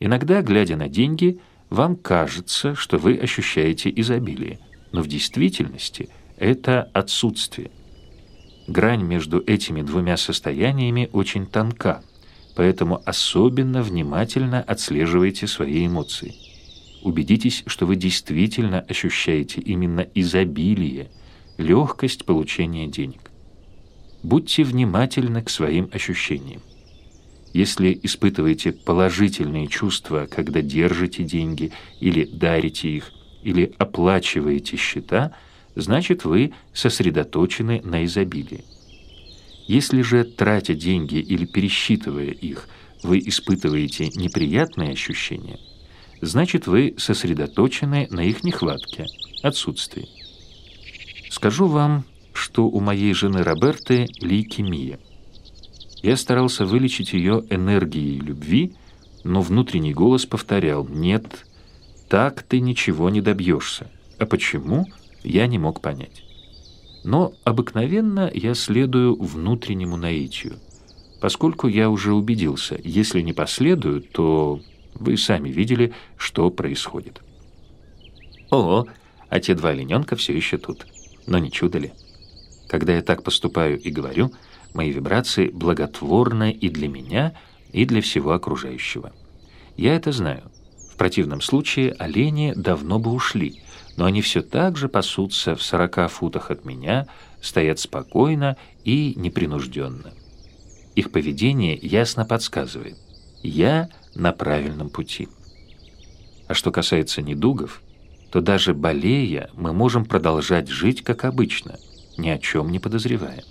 Иногда, глядя на деньги, вам кажется, что вы ощущаете изобилие, но в действительности это отсутствие. Грань между этими двумя состояниями очень тонка, поэтому особенно внимательно отслеживайте свои эмоции. Убедитесь, что вы действительно ощущаете именно изобилие, легкость получения денег. Будьте внимательны к своим ощущениям. Если испытываете положительные чувства, когда держите деньги или дарите их, или оплачиваете счета, значит вы сосредоточены на изобилии. Если же, тратя деньги или пересчитывая их, вы испытываете неприятные ощущения, значит вы сосредоточены на их нехватке, отсутствии. Скажу вам, что у моей жены Роберты лейкемия – я старался вылечить ее энергией любви, но внутренний голос повторял «Нет, так ты ничего не добьешься». А почему, я не мог понять. Но обыкновенно я следую внутреннему наитию, поскольку я уже убедился, если не последую, то вы сами видели, что происходит. О, а те два олененка все еще тут. Но не чудо ли? Когда я так поступаю и говорю – Мои вибрации благотворны и для меня, и для всего окружающего. Я это знаю. В противном случае олени давно бы ушли, но они все так же пасутся в сорока футах от меня, стоят спокойно и непринужденно. Их поведение ясно подсказывает. Я на правильном пути. А что касается недугов, то даже болея мы можем продолжать жить как обычно, ни о чем не подозревая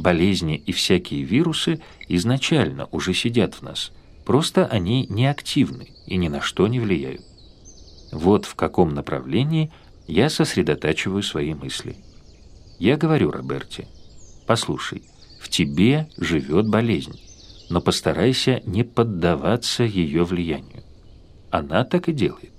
болезни и всякие вирусы изначально уже сидят в нас, просто они неактивны и ни на что не влияют. Вот в каком направлении я сосредотачиваю свои мысли. Я говорю Роберте, послушай, в тебе живет болезнь, но постарайся не поддаваться ее влиянию. Она так и делает.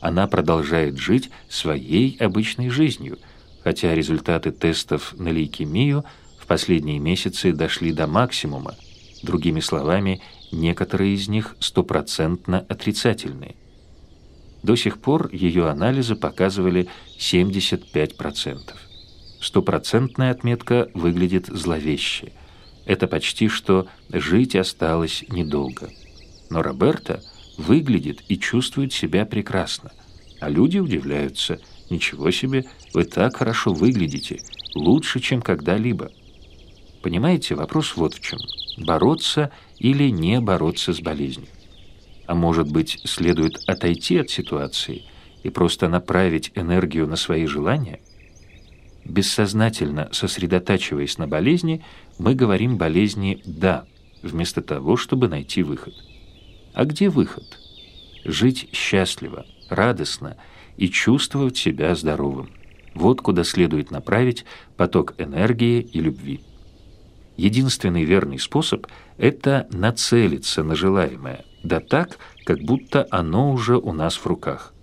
Она продолжает жить своей обычной жизнью, хотя результаты тестов на лейкемию – последние месяцы дошли до максимума, другими словами, некоторые из них стопроцентно отрицательные. До сих пор ее анализы показывали 75%. Стопроцентная отметка выглядит зловеще. Это почти что жить осталось недолго. Но Роберта выглядит и чувствует себя прекрасно. А люди удивляются. «Ничего себе, вы так хорошо выглядите, лучше, чем когда-либо». Понимаете, вопрос вот в чем. Бороться или не бороться с болезнью? А может быть, следует отойти от ситуации и просто направить энергию на свои желания? Бессознательно сосредотачиваясь на болезни, мы говорим болезни «да», вместо того, чтобы найти выход. А где выход? Жить счастливо, радостно и чувствовать себя здоровым. Вот куда следует направить поток энергии и любви. Единственный верный способ – это нацелиться на желаемое, да так, как будто оно уже у нас в руках.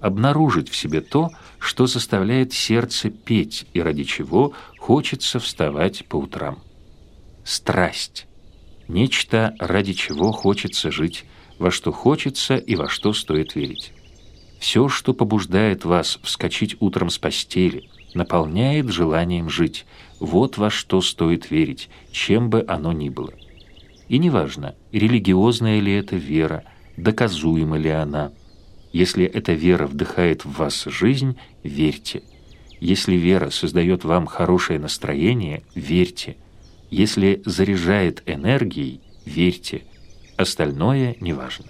Обнаружить в себе то, что заставляет сердце петь и ради чего хочется вставать по утрам. Страсть. Нечто, ради чего хочется жить, во что хочется и во что стоит верить. Все, что побуждает вас вскочить утром с постели – наполняет желанием жить. Вот во что стоит верить, чем бы оно ни было. И неважно, религиозная ли это вера, доказуема ли она. Если эта вера вдыхает в вас жизнь, верьте. Если вера создает вам хорошее настроение, верьте. Если заряжает энергией, верьте. Остальное неважно.